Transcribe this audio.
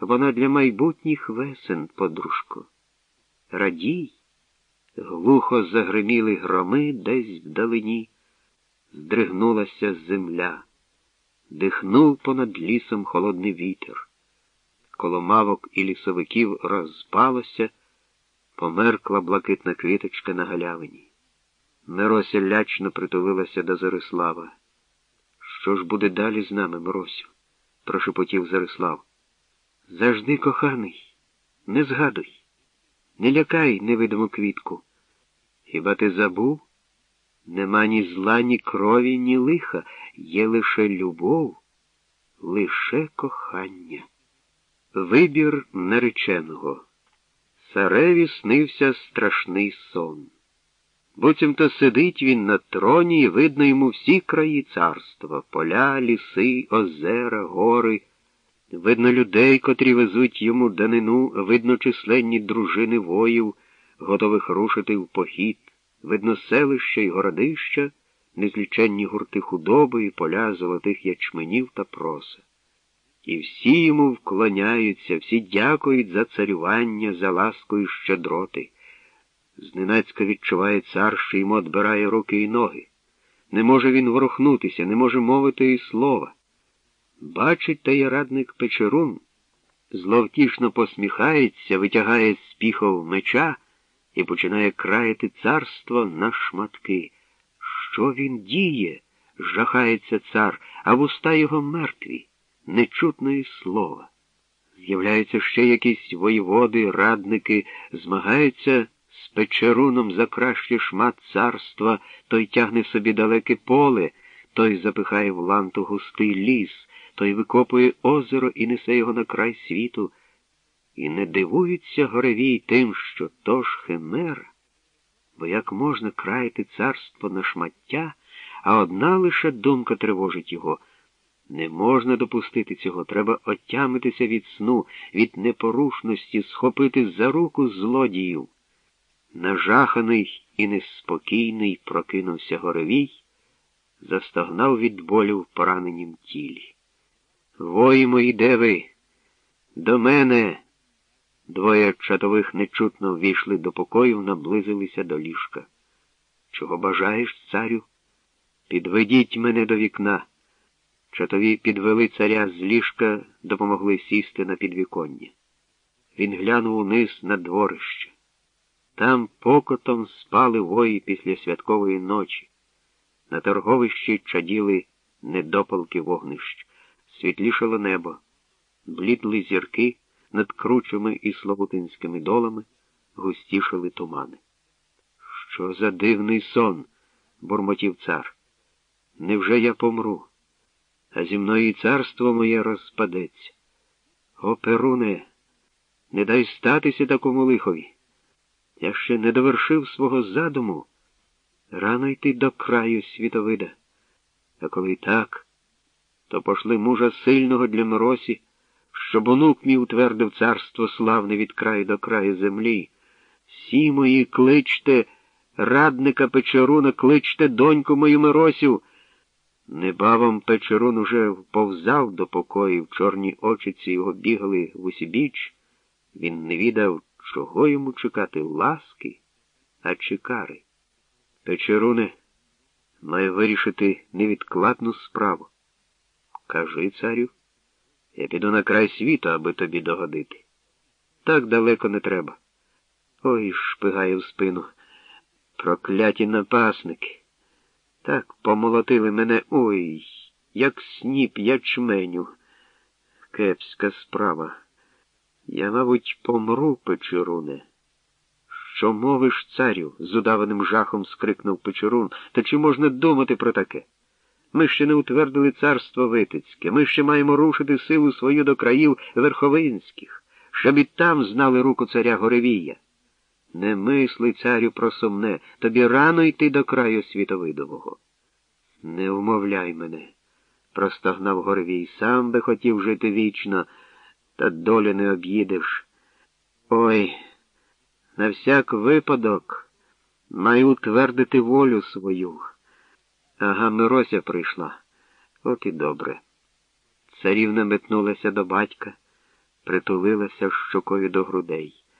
вона для майбутніх весен, подружко. Радій, глухо загриміли громи десь вдалині, здригнулася земля, дихнув понад лісом холодний вітер. Коло мавок і лісовиків розпалося, померкла блакитна квіточка на галявині. Мирося лячно притулилася до Зарислава. Що ж буде далі з нами, Миросю? прошепотів Зарислав. Завжди, коханий, не згадуй, не лякай невидиму квітку. Хіба ти забув? Нема ні зла, ні крові, ні лиха, є лише любов, лише кохання. Вибір нареченого. Цареві снився страшний сон. Буцімто сидить він на троні і видно йому всі краї царства поля, ліси, озера, гори. Видно людей, котрі везуть йому данину, видно численні дружини воїв, готових рушити в похід, видно селища й городища, незліченні гурти худоби і поля золотих ячменів та проса. І всі йому вклоняються, всі дякують за царювання, за ласку і щедроти. Зненацька відчуває цар, що йому отбирає руки і ноги. Не може він ворухнутися, не може мовити і слова. Бачить та радник Печерун, зловтішно посміхається, витягає з піхов меча і починає краяти царство на шматки. Що він діє? жахається цар, а вуста його мертві, нечутної слова. З'являються ще якісь воєводи, радники, змагаються з печеруном за кращий шмат царства, той тягне собі далеке поле, той запихає в ланту густий ліс, той викопує озеро і несе його на край світу. І не дивується горевій тим, що то ж химера, бо як можна краяти царство на шмаття, а одна лише думка тривожить його. Не можна допустити цього, треба отямитися від сну, від непорушності, схопити за руку злодіїв. Нажаханий і неспокійний прокинувся горовій, застогнав від болю в пораненім тілі. Вої мої, де ви? До мене. Двоє чатових нечутно ввійшли до покою, наблизилися до ліжка. Чого бажаєш, царю? Підведіть мене до вікна. Чатові підвели царя з ліжка, допомогли сісти на підвіконня. Він глянув униз на дворище. Там покотом спали вої після святкової ночі. На торговищі чаділи недопалки вогнищ, світлішало небо, блідли зірки над кручами і славутинськими долами, густішали тумани. Що за дивний сон? бурмотів цар. Невже я помру? А зі мною і царство моє розпадеться. О, Перуне, не дай статися такому лихові. Я ще не довершив свого задуму. Рано йти до краю світовида. А коли так, то пошли мужа сильного для Моросі, щоб онук мій утвердив царство славне від краю до краю землі. Всі мої кличте, радника Печеруна, кличте доньку мою Миросю. Небавом Печерун уже вповзав до покоїв, чорні очиці його бігали в усібіч. Він не відав, чого йому чекати ласки, а чи кари. Печеруне має вирішити невідкладну справу. Кажи, царю, я піду на край світу, аби тобі догодити. Так далеко не треба. Ой, шпигає в спину. Прокляті напасники. Так помолотили мене ой, як сніп ячменю. Кепська справа. Я, мабуть, помру, Печеруне. Що мовиш, царю? з удаваним жахом скрикнув Печерун. Та чи можна думати про таке? Ми ще не утвердили царство Витицьке, ми ще маємо рушити силу свою до країв верховинських, щоб і там знали руку царя Горевія. Не мисли, царю, про сумне, тобі рано йти до краю світовидового. Не умовляй мене, простогнав Горевій. Сам би хотів жити вічно, та долю не об'їдеш. Ой, на всяк випадок маю утвердити волю свою. Ага, Мирося прийшла. От і добре. Царівна метнулася до батька. притулилася щокою до грудей.